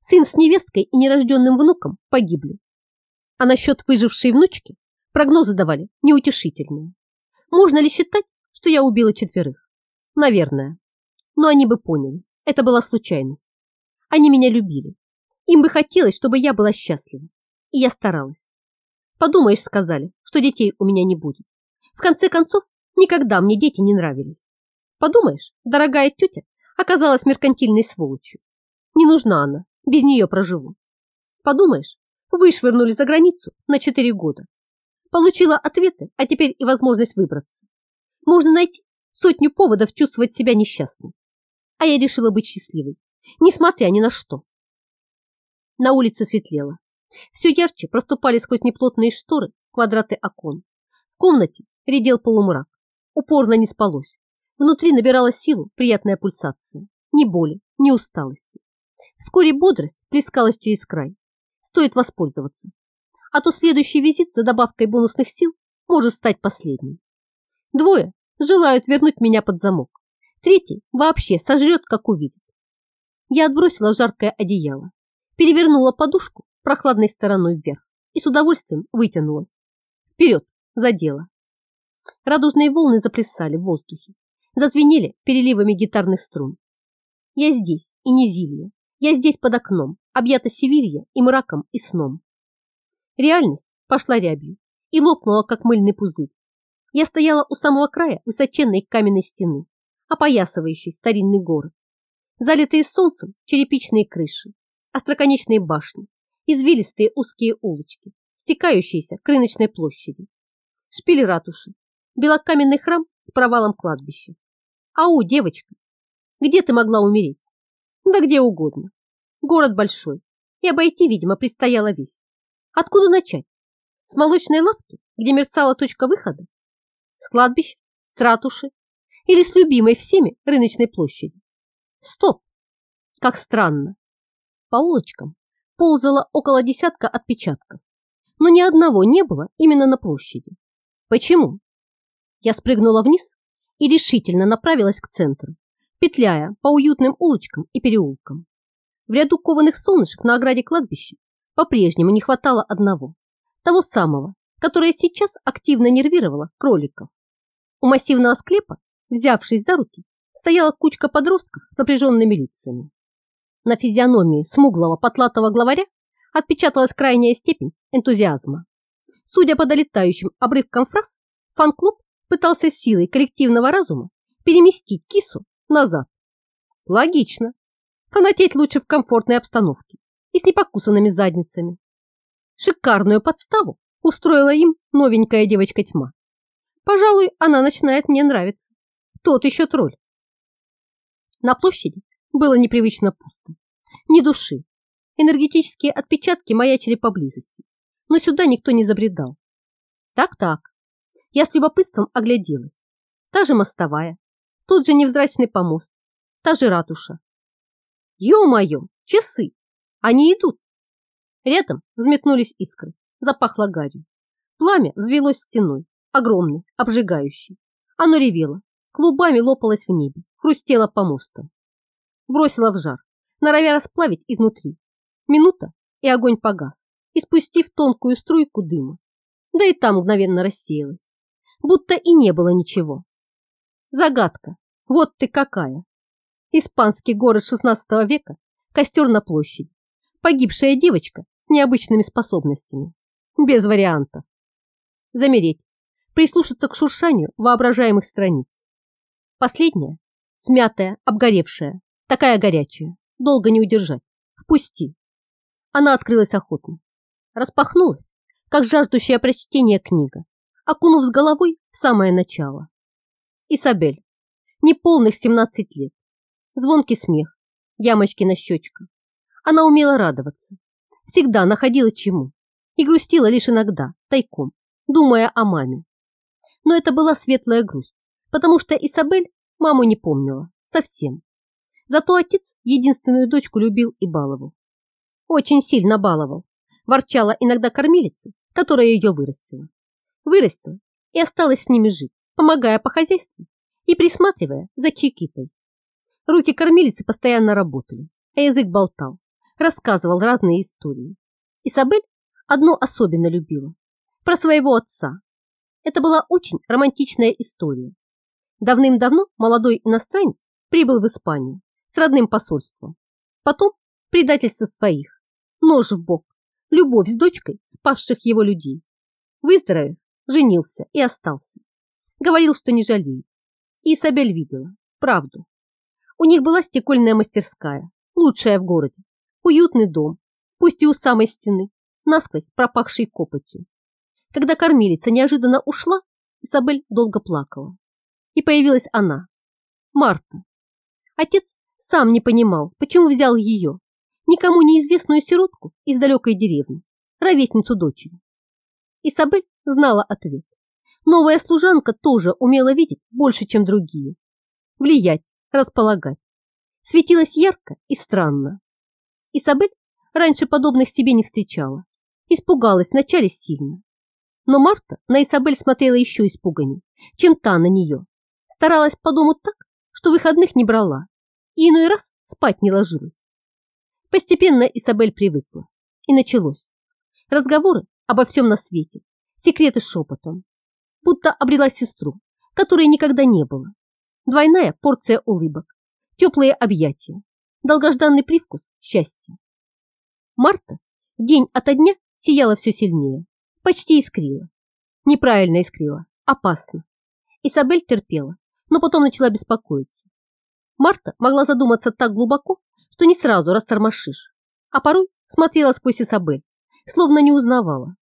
Сын с невесткой и нерожденным внуком погибли. А насчет выжившей внучки прогнозы давали неутешительные. Можно ли считать, что я убила четверых? Наверное. Но они бы поняли, это была случайность. Они меня любили. Им бы хотелось, чтобы я была счастлива. И я старалась. Подумаешь, сказали, что детей у меня не будет. В конце концов, никогда мне дети не нравились. Подумаешь, дорогая тетя оказалась меркантильной сволочью. Не нужна она, без нее проживу. Подумаешь, вышвырнули за границу на 4 года. Получила ответы, а теперь и возможность выбраться. Можно найти сотню поводов чувствовать себя несчастной. А я решила быть счастливой, несмотря ни на что. На улице светлело. Все ярче проступали сквозь неплотные шторы квадраты окон. В комнате редел полумрак. Упорно не спалось. Внутри набирала силу приятная пульсация. Ни боли, ни усталости. Вскоре бодрость плескалась через край стоит воспользоваться. А то следующий визит за добавкой бонусных сил может стать последним. Двое желают вернуть меня под замок. Третий вообще сожрет, как увидит. Я отбросила жаркое одеяло, перевернула подушку прохладной стороной вверх и с удовольствием вытянулась. Вперед, за дело. Радужные волны заплясали в воздухе, зазвенели переливами гитарных струн. Я здесь, и не зилье. Я здесь под окном, объята Севилья и мраком, и сном. Реальность пошла рябью и лопнула, как мыльный пузырь. Я стояла у самого края высоченной каменной стены, опоясывающей старинный город. Залитые солнцем черепичные крыши, остроконечные башни, извилистые узкие улочки, стекающиеся к рыночной площади. Шпиль ратуши, белокаменный храм с провалом кладбища. Ау, девочка, где ты могла умереть? Да где угодно. Город большой, и обойти, видимо, предстояло весь. Откуда начать? С молочной лавки, где мерцала точка выхода? С кладбища? С ратуши? Или с любимой всеми рыночной площади? Стоп! Как странно. По улочкам ползало около десятка отпечатков, но ни одного не было именно на площади. Почему? Я спрыгнула вниз и решительно направилась к центру, петляя по уютным улочкам и переулкам. В ряду кованых солнышек на ограде кладбища по-прежнему не хватало одного, того самого, которое сейчас активно нервировало кроликов. У массивного склепа, взявшись за руки, стояла кучка подростков с напряженными лицами. На физиономии смуглого потлатого главаря отпечаталась крайняя степень энтузиазма. Судя по долетающим обрывкам фраз, фан-клуб пытался силой коллективного разума переместить кису назад. Логично. Фанатеть лучше в комфортной обстановке и с непокусанными задницами. Шикарную подставу устроила им новенькая девочка тьма. Пожалуй, она начинает мне нравиться. Тот еще тролль. На площади было непривычно пусто. Ни души. Энергетические отпечатки маячили поблизости, но сюда никто не забредал. Так-так. Я с любопытством огляделась. Та же мостовая, тот же невзрачный помост, та же ратуша. Ё-моё, часы! Они идут! Рядом взметнулись искры, запахло гарью. Пламя взвелось стеной, огромный, обжигающий. Оно ревело, клубами лопалось в небе, хрустело по. Бросило в жар, норовя расплавить изнутри. Минута, и огонь погас, испустив тонкую струйку дыма. Да и там мгновенно рассеялось, будто и не было ничего. Загадка, вот ты какая! Испанский город XVI века, костер на площади, погибшая девочка с необычными способностями. Без вариантов. Замереть, прислушаться к шуршанию воображаемых страниц. Последняя, смятая, обгоревшая, такая горячая, долго не удержать. Впусти. Она открылась охотно. Распахнулась, как жаждущая прочтения книга, окунув с головой в самое начало. Исабель, неполных 17 лет, звонкий смех, ямочки на щечках. Она умела радоваться, всегда находила чему и грустила лишь иногда, тайком, думая о маме. Но это была светлая грусть, потому что Исабель маму не помнила совсем. Зато отец единственную дочку любил и баловал. Очень сильно баловал. Ворчала иногда кормилица, которая ее вырастила. Вырастила и осталась с ними жить, помогая по хозяйству и присматривая за Чикитой. Руки кормилицы постоянно работали, а язык болтал, рассказывал разные истории. Исабель одну особенно любила, про своего отца, это была очень романтичная история. Давным-давно молодой иностранец прибыл в Испанию с родным посольством. Потом предательство своих, нож в бок, любовь с дочкой спасших его людей. Выздоровев, женился и остался. Говорил, что не жалеет. И Изабель видела, правду. У них была стекольная мастерская, лучшая в городе. Уютный дом, пусть и у самой стены, насквозь пропахший копотью. Когда кормилица неожиданно ушла, Изабель долго плакала. И появилась она, Марта. Отец сам не понимал, почему взял ее, никому неизвестную сиротку из далекой деревни, ровесницу дочери. Изабель знала ответ. Новая служанка тоже умела видеть больше, чем другие. Влиять, располагать. Светилась ярко и странно. Изабель раньше подобных себе не встречала. Испугалась вначале сильно, но Марта на Исабель смотрела еще испуганней, чем та на нее. Старалась по дому так, что выходных не брала, и иной раз спать не ложилась. Постепенно Исабель привыкла, и началось. Разговоры обо всем на свете, секреты шепотом, будто обрела сестру, которой никогда не было. Двойная порция улыбок, теплые объятия, долгожданный привкус счастья. Марта день ото дня сияла все сильнее, Почти искрила. Неправильно искрила. Опасно. Исабель терпела, но потом начала беспокоиться. Марта могла задуматься так глубоко, что не сразу растормошишь, а порой смотрела сквозь Исабель, словно не узнавала.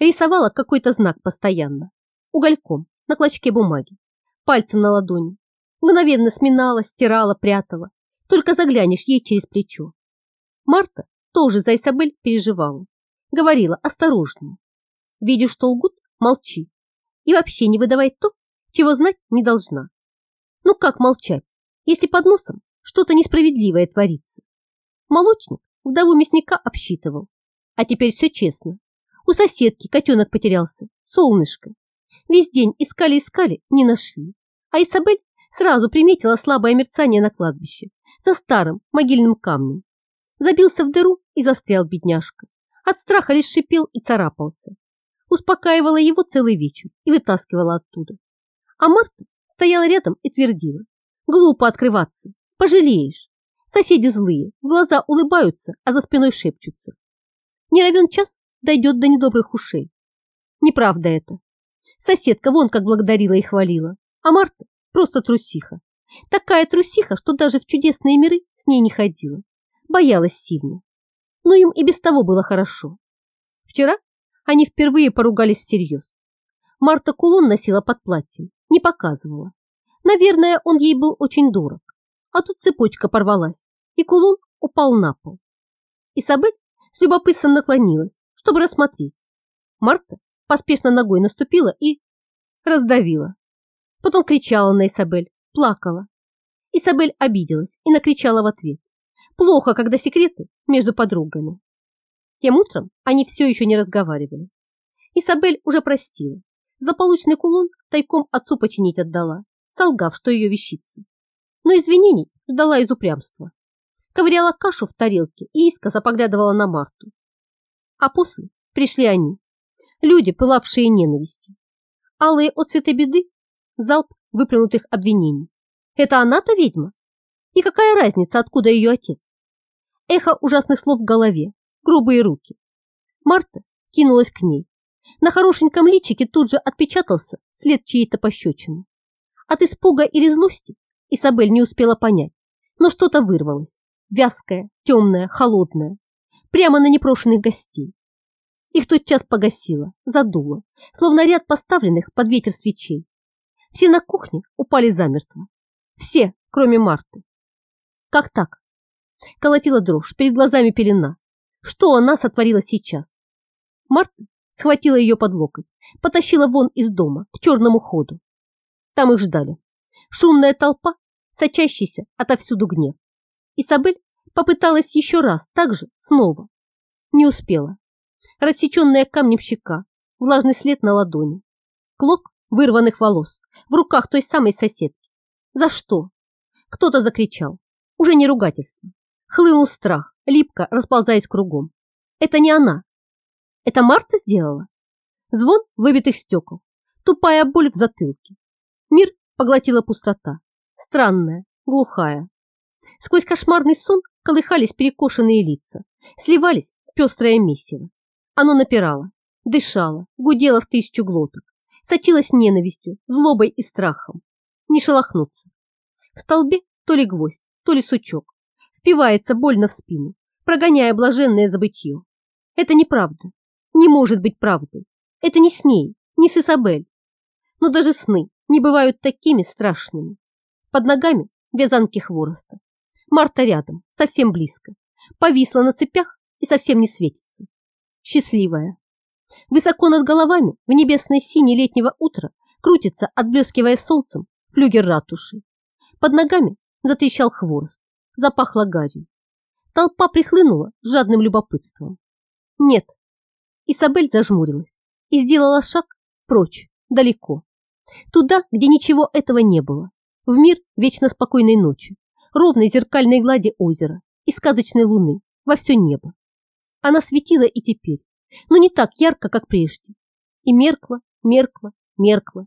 Рисовала какой-то знак постоянно, угольком, на клочке бумаги, пальцем на ладони. Мгновенно сминала, стирала, прятала. Только заглянешь ей через плечо. Марта тоже за Исабель переживала. Говорила осторожнее, Видишь, что лгут, молчи. И вообще не выдавай то, чего знать не должна. Ну как молчать, если под носом что-то несправедливое творится? Молочник вдову мясника обсчитывал. А теперь все честно. У соседки котенок потерялся, солнышко. Весь день искали-искали, не нашли. А Исабель сразу приметила слабое мерцание на кладбище за старым могильным камнем. Забился в дыру и застрял бедняжка. От страха лишь шипел и царапался успокаивала его целый вечер и вытаскивала оттуда. А Марта стояла рядом и твердила. Глупо открываться, пожалеешь. Соседи злые, глаза улыбаются, а за спиной шепчутся. Не равен час дойдет до недобрых ушей. Неправда это. Соседка вон как благодарила и хвалила, а Марта просто трусиха. Такая трусиха, что даже в чудесные миры с ней не ходила. Боялась сильно. Но им и без того было хорошо. Вчера они впервые поругались всерьез. Марта кулон носила под платьем, не показывала. Наверное, он ей был очень дорог. А тут цепочка порвалась, и кулон упал на пол. Isabel с любопытством наклонилась, чтобы рассмотреть. Марта поспешно ногой наступила и раздавила. Потом кричала на Исабель, плакала. Исабель обиделась и накричала в ответ. Плохо, когда секреты между подругами. Тем утром они все еще не разговаривали. Исабель уже простила. Заполученный кулон тайком отцу починить отдала, солгав, что ее вещица. Но извинений ждала из упрямства. Ковыряла кашу в тарелке и искоса поглядывала на Марту. А после пришли они, люди, пылавшие ненавистью. Алые отцветы беды, залп выплюнутых обвинений. Это она-то ведьма? И какая разница, откуда ее отец? Эхо ужасных слов в голове, грубые руки. Марта кинулась к ней. На хорошеньком личике тут же отпечатался след чьей-то пощечины. От испуга или злости Исабель не успела понять, но что-то вырвалось. Вязкое, темное, холодное. Прямо на непрошенных гостей. Их тотчас погасило, задуло, словно ряд поставленных под ветер свечей. Все на кухне упали замертво. Все, кроме Марты. Как так? Колотила дрожь, перед глазами пелена. Что она сотворила сейчас? Марта схватила ее под локоть, потащила вон из дома, к черному ходу. Там их ждали. Шумная толпа, сочащийся отовсюду гнев. Исабель попыталась еще раз, так же, снова. Не успела. Рассеченная камнем щека, влажный след на ладони, клок вырванных волос в руках той самой соседки. За что? Кто-то закричал. Уже не ругательство. Хлынул страх, липко расползаясь кругом. Это не она. Это Марта сделала? Звон выбитых стекол. Тупая боль в затылке. Мир поглотила пустота. Странная, глухая. Сквозь кошмарный сон колыхались перекошенные лица, сливались в пестрое месиво. Оно напирало, дышало, гудело в тысячу глоток, сочилось ненавистью, злобой и страхом. Не шелохнуться. В столбе то ли гвоздь, то ли сучок, впивается больно в спину, прогоняя блаженное забытье. Это неправда. Не может быть правдой. Это не с ней, не с Исабель. Но даже сны не бывают такими страшными. Под ногами вязанки хвороста. Марта рядом, совсем близко. Повисла на цепях и совсем не светится. Счастливая. Высоко над головами в небесной сине летнего утра крутится, отблескивая солнцем, флюгер ратуши. Под ногами затрещал хворост запахло гарью. Толпа прихлынула с жадным любопытством. Нет. Исабель зажмурилась и сделала шаг прочь, далеко. Туда, где ничего этого не было. В мир вечно спокойной ночи, ровной зеркальной глади озера и сказочной луны во все небо. Она светила и теперь, но не так ярко, как прежде. И меркла, меркла, меркла.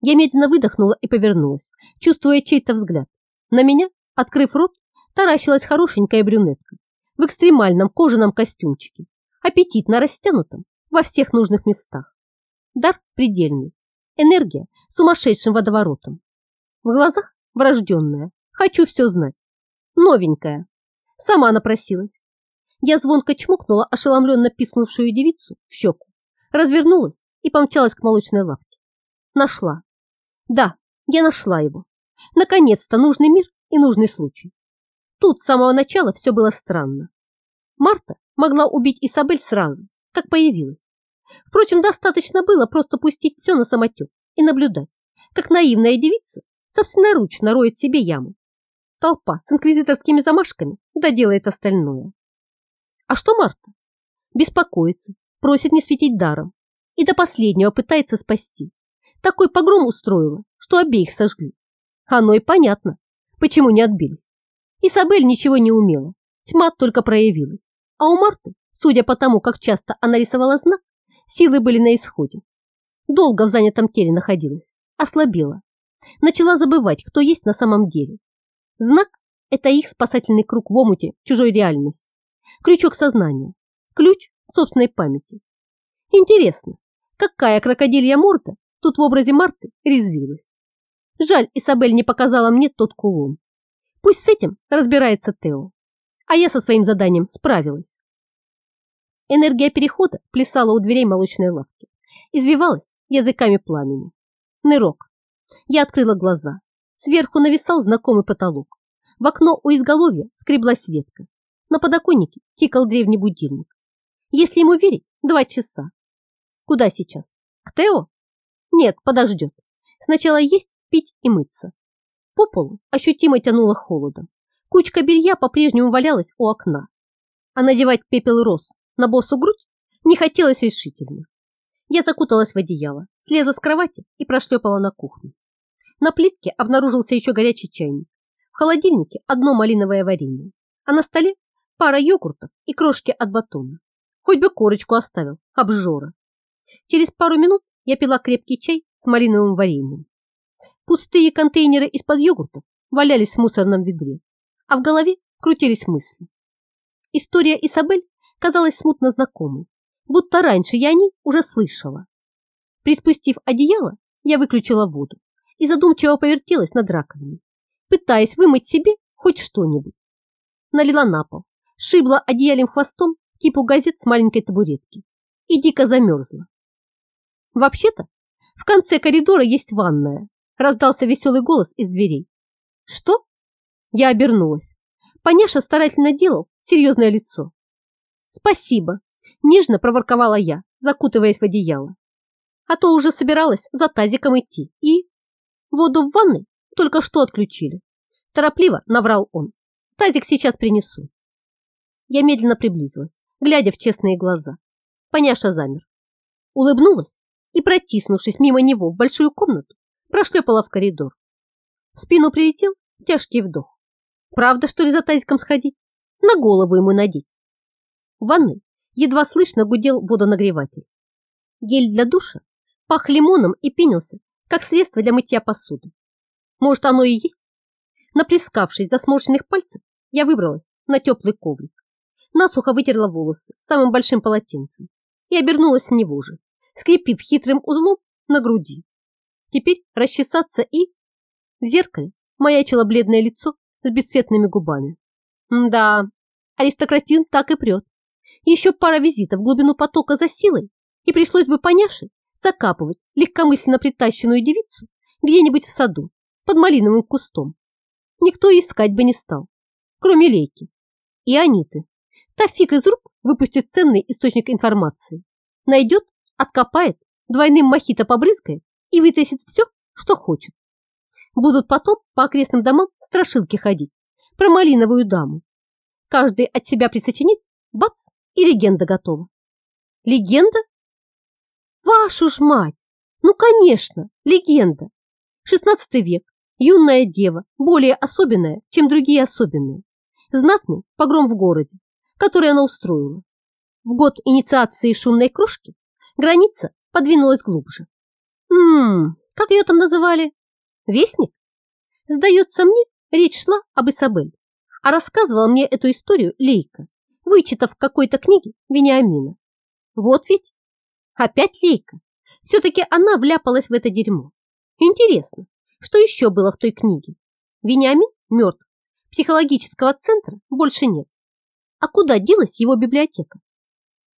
Я медленно выдохнула и повернулась, чувствуя чей-то взгляд. На меня Открыв рот, таращилась хорошенькая брюнетка в экстремальном кожаном костюмчике, аппетитно растянутом во всех нужных местах. Дар предельный, энергия сумасшедшим водоворотом. В глазах врожденная, хочу все знать. Новенькая. Сама напросилась. Я звонко чмокнула ошеломленно пискнувшую девицу в щеку, развернулась и помчалась к молочной лавке. Нашла. Да, я нашла его. Наконец-то нужный мир и нужный случай. Тут с самого начала все было странно. Марта могла убить Исабель сразу, как появилась. Впрочем, достаточно было просто пустить все на самотек и наблюдать, как наивная девица собственноручно роет себе яму. Толпа с инквизиторскими замашками доделает остальное. А что Марта? Беспокоится, просит не светить даром и до последнего пытается спасти. Такой погром устроила, что обеих сожгли. Оно и понятно. Почему не отбились? Исабель ничего не умела, тьма только проявилась. А у Марты, судя по тому, как часто она рисовала знак, силы были на исходе. Долго в занятом теле находилась, ослабела. Начала забывать, кто есть на самом деле. Знак – это их спасательный круг в омуте чужой реальности. Крючок сознания, ключ собственной памяти. Интересно, какая крокодилья морда тут в образе Марты резвилась? Жаль, Исабель не показала мне тот кулон. Пусть с этим разбирается Тео. А я со своим заданием справилась. Энергия перехода плясала у дверей молочной лавки. Извивалась языками пламени. Нырок. Я открыла глаза. Сверху нависал знакомый потолок. В окно у изголовья скреблась ветка. На подоконнике тикал древний будильник. Если ему верить, два часа. Куда сейчас? К Тео? Нет, подождет. Сначала есть, пить и мыться. По полу ощутимо тянуло холодом. Кучка белья по-прежнему валялась у окна. А надевать пепел роз на босу грудь не хотелось решительно. Я закуталась в одеяло, слезла с кровати и прошлепала на кухню. На плитке обнаружился еще горячий чайник. В холодильнике одно малиновое варенье, а на столе пара йогуртов и крошки от батона. Хоть бы корочку оставил, обжора. Через пару минут я пила крепкий чай с малиновым вареньем. Пустые контейнеры из-под йогуртов валялись в мусорном ведре, а в голове крутились мысли. История Исабель казалась смутно знакомой, будто раньше я о ней уже слышала. Приспустив одеяло, я выключила воду и задумчиво повертелась над раковиной, пытаясь вымыть себе хоть что-нибудь. Налила на пол, шибла одеялем хвостом кипу газет с маленькой табуретки и дико замерзла. Вообще-то, в конце коридора есть ванная, раздался веселый голос из дверей. Что? Я обернулась. Паняша старательно делал серьезное лицо. Спасибо, нежно проворковала я, закутываясь в одеяло. А то уже собиралась за тазиком идти и... Воду в ванной только что отключили. Торопливо наврал он. Тазик сейчас принесу. Я медленно приблизилась, глядя в честные глаза. Паняша замер. Улыбнулась и, протиснувшись мимо него в большую комнату, прошлепала в коридор. В спину прилетел тяжкий вдох. Правда, что ли, за тазиком сходить? На голову ему надеть. В ванной едва слышно гудел водонагреватель. Гель для душа пах лимоном и пенился, как средство для мытья посуды. Может, оно и есть? Наплескавшись до сморщенных пальцев, я выбралась на теплый коврик. Насухо вытерла волосы самым большим полотенцем и обернулась в него же, скрепив хитрым узлом на груди. Теперь расчесаться и... В зеркале маячило бледное лицо с бесцветными губами. Да, аристократин так и прет. Еще пара визитов в глубину потока за силой, и пришлось бы поняше закапывать легкомысленно притащенную девицу где-нибудь в саду под малиновым кустом. Никто искать бы не стал, кроме Лейки и Аниты. Та фиг из рук выпустит ценный источник информации. Найдет, откопает, двойным мохито побрызгает и вытащит все, что хочет. Будут потом по окрестным домам страшилки ходить про малиновую даму. Каждый от себя присочинит, бац, и легенда готова. Легенда? Вашу ж мать! Ну, конечно, легенда. 16 век, юная дева, более особенная, чем другие особенные. Знатный погром в городе, который она устроила. В год инициации шумной кружки граница подвинулась глубже. Ммм, как ее там называли? Вестник? Сдается мне, речь шла об Исабель, а рассказывала мне эту историю Лейка, вычитав в какой-то книге Вениамина. Вот ведь опять Лейка. Все-таки она вляпалась в это дерьмо. Интересно, что еще было в той книге? Вениамин мертв. Психологического центра больше нет. А куда делась его библиотека?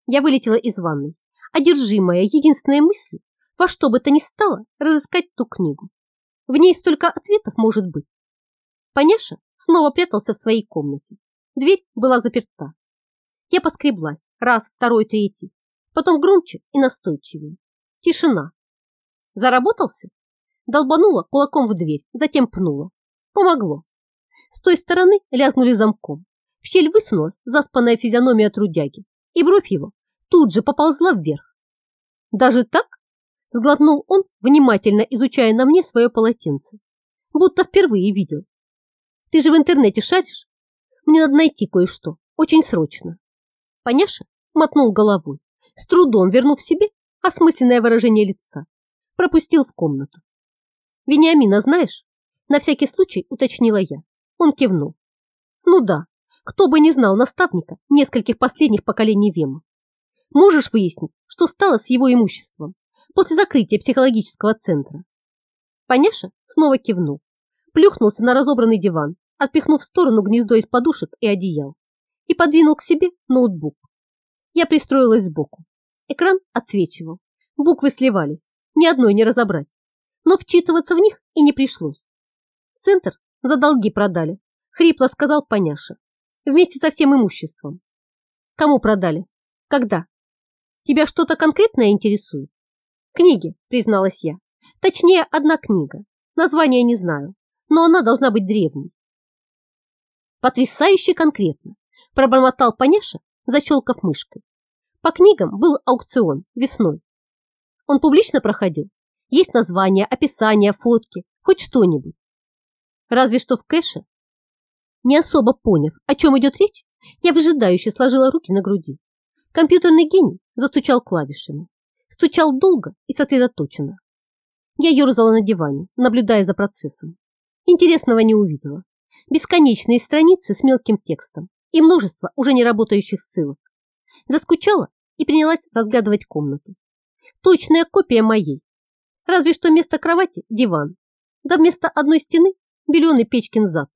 Я вылетела из ванной, одержимая единственной мыслью во что бы то ни стало разыскать ту книгу. В ней столько ответов может быть. Паняша снова прятался в своей комнате. Дверь была заперта. Я поскреблась раз, второй, третий, потом громче и настойчивее. Тишина. Заработался? Долбанула кулаком в дверь, затем пнула. Помогло. С той стороны лязнули замком. В щель высунулась заспанная физиономия трудяги, и бровь его тут же поползла вверх. Даже так? Сглотнул он, внимательно изучая на мне свое полотенце. Будто впервые видел. Ты же в интернете шаришь? Мне надо найти кое-что. Очень срочно. Поняша мотнул головой, с трудом вернув себе осмысленное выражение лица. Пропустил в комнату. Вениамина знаешь? На всякий случай уточнила я. Он кивнул. Ну да, кто бы не знал наставника нескольких последних поколений Вема. Можешь выяснить, что стало с его имуществом? после закрытия психологического центра. Паняша снова кивнул, плюхнулся на разобранный диван, отпихнув в сторону гнездо из подушек и одеял и подвинул к себе ноутбук. Я пристроилась сбоку. Экран отсвечивал, буквы сливались, ни одной не разобрать, но вчитываться в них и не пришлось. Центр за долги продали, хрипло сказал Паняша, вместе со всем имуществом. Кому продали? Когда? Тебя что-то конкретное интересует? Книги, призналась я. Точнее, одна книга. Название не знаю, но она должна быть древней. Потрясающе конкретно, пробормотал Паняша, защелкав мышкой. По книгам был аукцион весной. Он публично проходил. Есть название, описание, фотки, хоть что-нибудь. Разве что в кэше. Не особо поняв, о чем идет речь, я выжидающе сложила руки на груди. Компьютерный гений застучал клавишами. Стучал долго и сосредоточенно. Я ерзала на диване, наблюдая за процессом. Интересного не увидела. Бесконечные страницы с мелким текстом и множество уже не работающих ссылок. Заскучала и принялась разглядывать комнату. Точная копия моей. Разве что вместо кровати диван. Да вместо одной стены беленый печкин зад,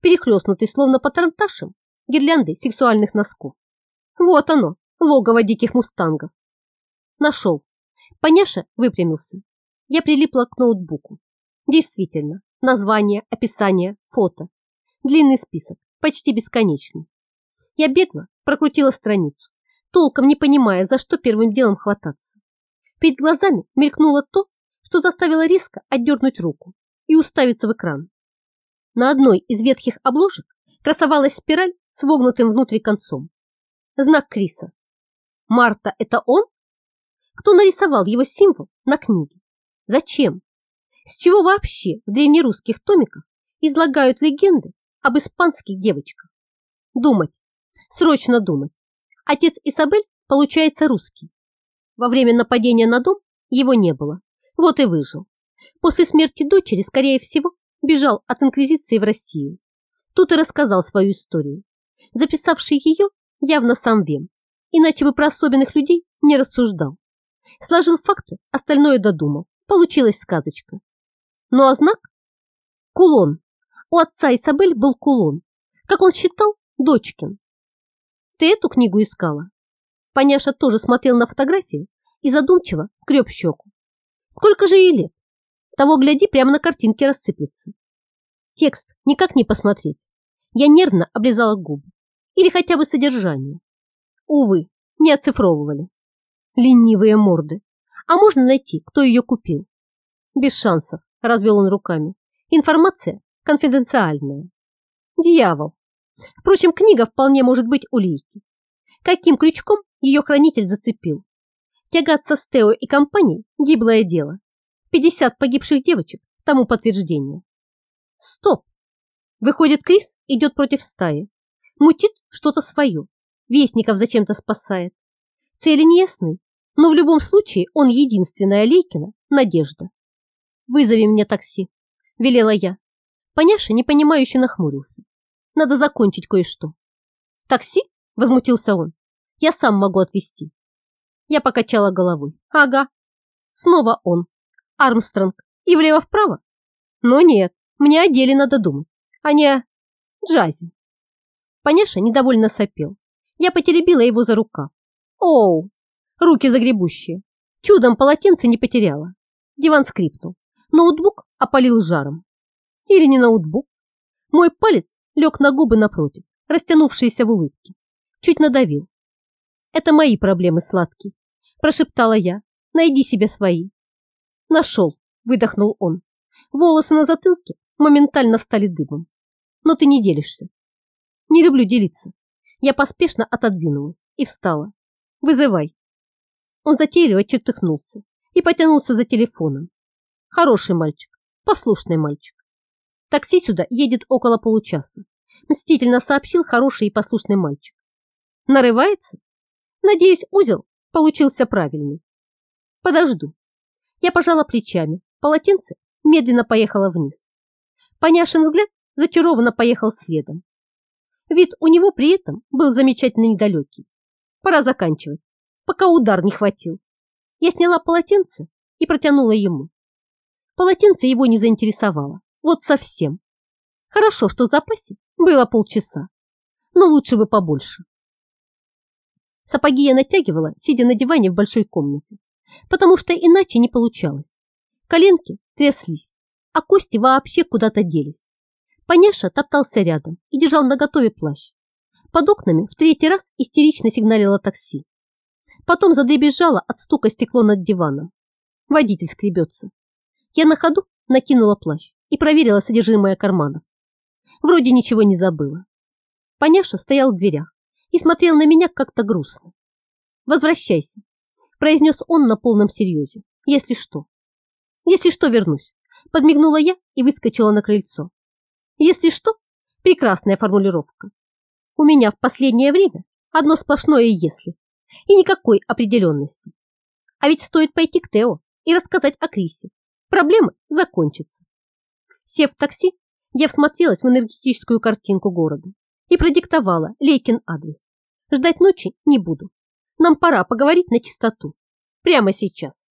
перехлестнутый словно патронташем гирляндой сексуальных носков. Вот оно, логово диких мустангов. Нашел. Поняша выпрямился. Я прилипла к ноутбуку. Действительно, название, описание, фото. Длинный список, почти бесконечный. Я бегла, прокрутила страницу, толком не понимая, за что первым делом хвататься. Перед глазами мелькнуло то, что заставило резко отдернуть руку и уставиться в экран. На одной из ветхих обложек красовалась спираль с вогнутым внутри концом. Знак Криса. Марта – это он? Кто нарисовал его символ на книге? Зачем? С чего вообще в древнерусских томиках излагают легенды об испанских девочках? Думать, срочно думать. Отец Исабель, получается, русский. Во время нападения на дом его не было, вот и выжил. После смерти дочери, скорее всего, бежал от инквизиции в Россию. Тут и рассказал свою историю. Записавший ее явно сам Вем, иначе бы про особенных людей не рассуждал. Сложил факты, остальное додумал. Получилась сказочка. Ну а знак? Кулон. У отца Исабель был кулон. Как он считал, дочкин. Ты эту книгу искала? Паняша тоже смотрел на фотографию и задумчиво скреб щеку. Сколько же ей лет? Того, гляди, прямо на картинке рассыплется. Текст никак не посмотреть. Я нервно облизала губы. Или хотя бы содержание. Увы, не оцифровывали. Ленивые морды. А можно найти, кто ее купил? Без шансов, развел он руками. Информация конфиденциальная. Дьявол. Впрочем, книга вполне может быть улейки. Каким крючком ее хранитель зацепил? Тягаться с Тео и компанией – гиблое дело. 50 погибших девочек – тому подтверждение. Стоп! Выходит, Крис идет против стаи. Мутит что-то свое. Вестников зачем-то спасает. Цели неясны, но в любом случае он единственная Лейкина надежда. «Вызови мне такси», – велела я. Поняша непонимающе нахмурился. Надо закончить кое-что. Такси? Возмутился он. Я сам могу отвезти. Я покачала головой. Ага. Снова он. Армстронг. И влево-вправо? Но нет, мне о деле надо думать, а не о джазе. Поняша недовольно сопел. Я потеребила его за рукав. Оу, руки загребущие. Чудом полотенце не потеряла. Диван скрипнул. Ноутбук опалил жаром. Или не ноутбук. Мой палец лег на губы напротив, растянувшиеся в улыбке. Чуть надавил. «Это мои проблемы, сладкий», – прошептала я. «Найди себе свои». «Нашел», – выдохнул он. Волосы на затылке моментально стали дыбом. «Но ты не делишься». «Не люблю делиться». Я поспешно отодвинулась и встала. «Вызывай». Он затейливо чертыхнулся и потянулся за телефоном. Хороший мальчик, послушный мальчик. Такси сюда едет около получаса. Мстительно сообщил хороший и послушный мальчик. Нарывается? Надеюсь, узел получился правильный. Подожду. Я пожала плечами. Полотенце медленно поехало вниз. Поняшин взгляд зачарованно поехал следом. Вид у него при этом был замечательно недалекий. Пора заканчивать, пока удар не хватил. Я сняла полотенце и протянула ему. Полотенце его не заинтересовало. Вот совсем. Хорошо, что в запасе было полчаса, но лучше бы побольше. Сапоги я натягивала, сидя на диване в большой комнате, потому что иначе не получалось. Коленки тряслись, а кости вообще куда-то делись. Паняша топтался рядом и держал наготове плащ. Под окнами в третий раз истерично сигналило такси. Потом задребезжало от стука стекло над диваном. Водитель скребется. Я на ходу накинула плащ и проверила содержимое карманов. Вроде ничего не забыла. Паняша стоял в дверях и смотрел на меня как-то грустно. «Возвращайся», – произнес он на полном серьезе. «Если что». «Если что, вернусь», – подмигнула я и выскочила на крыльцо. «Если что, прекрасная формулировка. У меня в последнее время одно сплошное «если» и никакой определенности. А ведь стоит пойти к Тео и рассказать о Крисе. Проблемы закончатся. Сев в такси, я всмотрелась в энергетическую картинку города и продиктовала Лейкин адрес. Ждать ночи не буду. Нам пора поговорить на чистоту. Прямо сейчас.